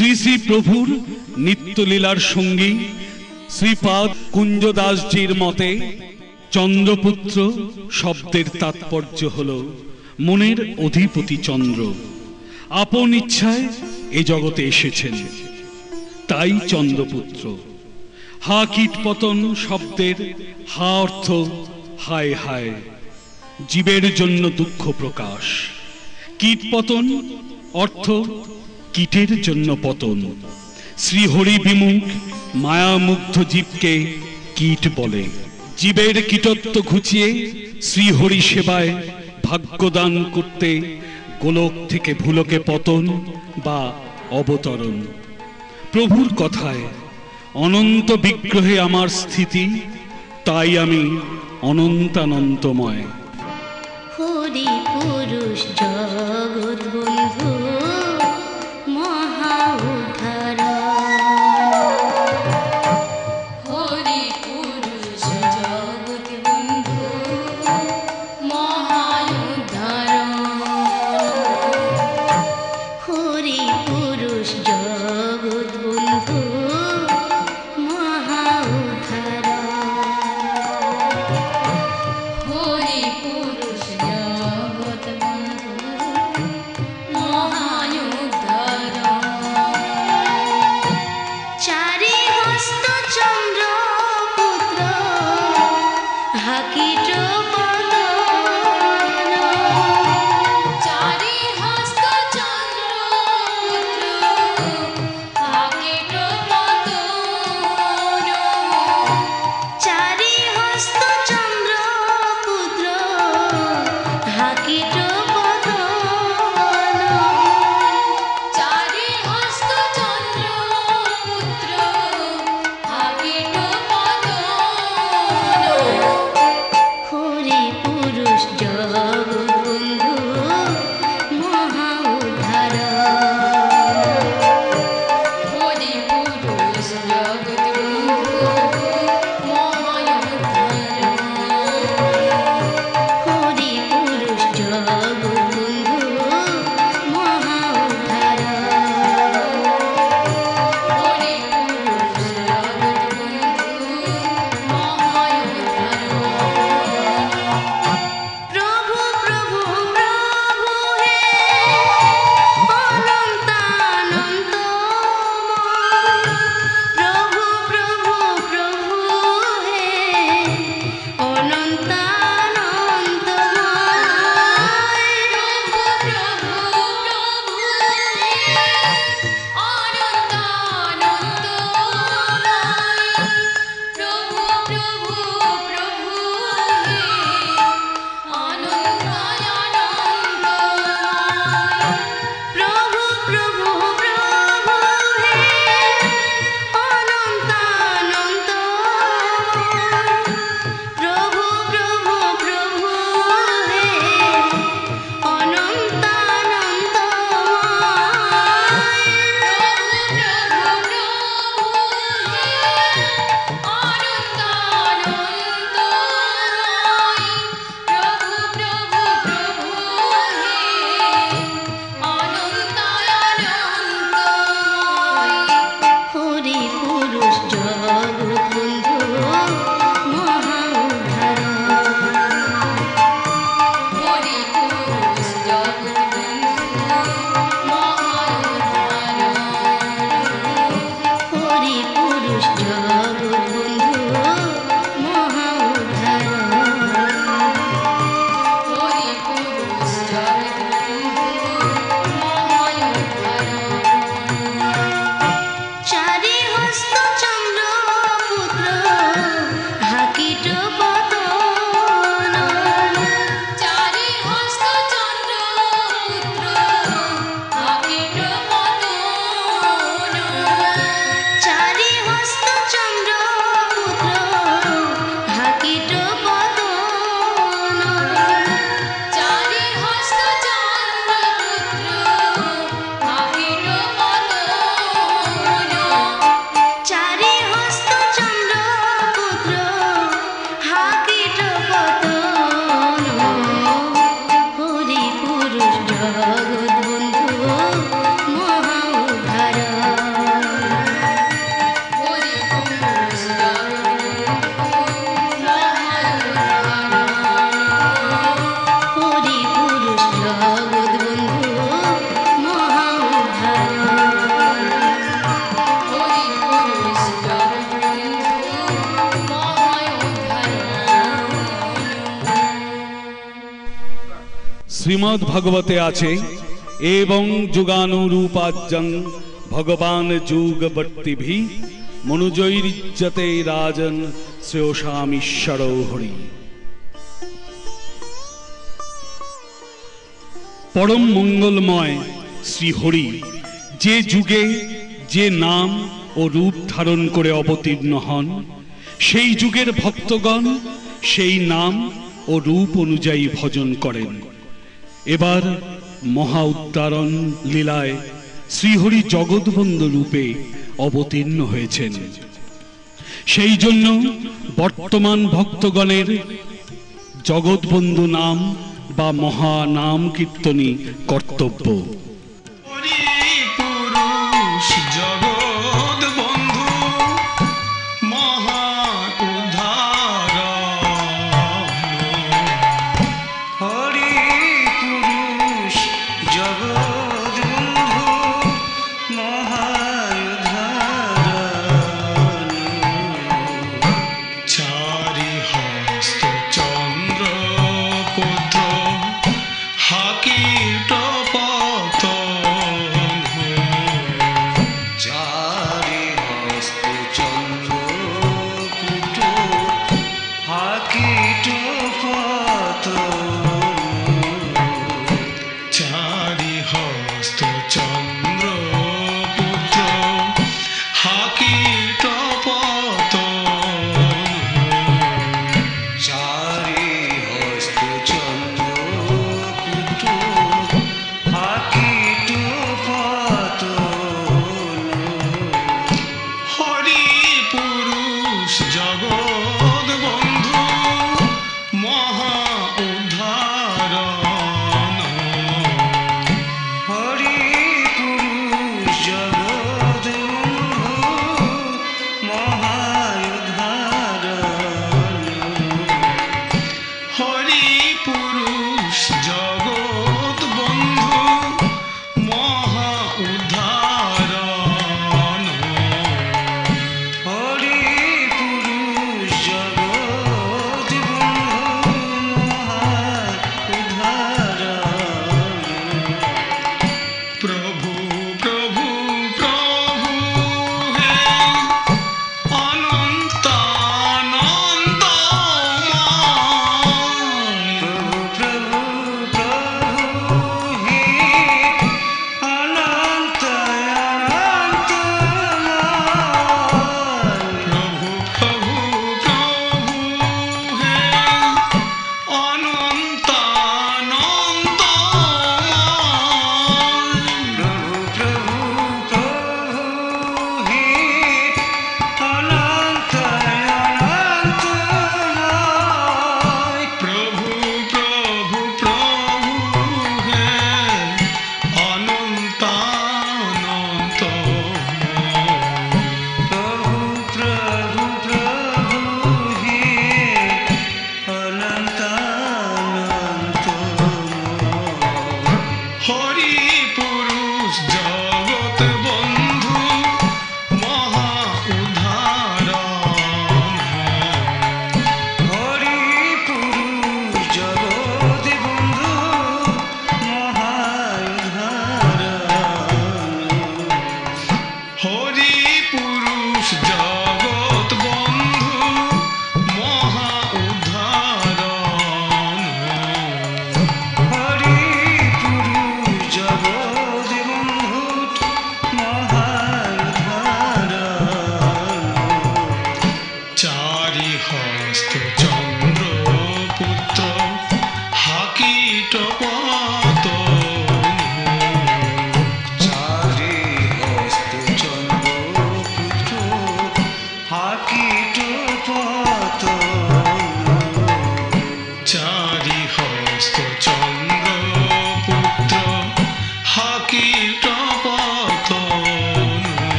শ্রী প্রভুর নিত্যলীলার সঙ্গী শ্রীপাদ কুঞ্জদাসজির মতে চন্দ্রপুত্র শব্দের তাৎপর্য হল মনের অধিপতি চন্দ্র। আপন ইচ্ছায় এ জগতে এসেছেন। তাই চন্দ্রপুত্র। হা কীটপতন শব্দের হা অর্থ হায় হায়। জীবের জন্য দুঃখ প্রকাশ। কীটপতন অর্থ কীটের জন্য পতন। শ্রীহরি বিমুখ, মায়ামুগ্ধ জীবকে কীট বলে। জীবের কীটত্ব ঘুচিয়ে শ্রীহরি সেবায় ভাগ্যদান করতে গোলক থেকে ভুলকে পতন বা অবতরণ। প্রভুর কথায়, অনন্ত বিগ্রহে আমার স্থিতি, তাই আমি অনন্তানন্তময়। হরি পুরুষ Ooh. শ্রীমদ্ ভগবতে আছে, এবং যুগানুরূপাজ্যং ভগবান যুগবর্তিভি মনুজৈরিজ্যতে রাজন শ্রেয়সামীশ্বর হরি। পরম মঙ্গলময় শ্রীহরি যে যুগে যে নাম ও রূপ ধারণ করে অবতীর্ণ হন, সেই যুগের ভক্তগণ সেই নাম ও রূপ অনুযায়ী ভজন করেন। এবার মহা উত্তারণ লীলায় শ্রীহরি জগৎবন্ধ রূপে অবতীর্ণ হয়েছেন। সেই জন্য বর্তমান ভক্তগণের জগৎবন্ধু নাম বা মহা নাম কীর্তনী কর্তব্য।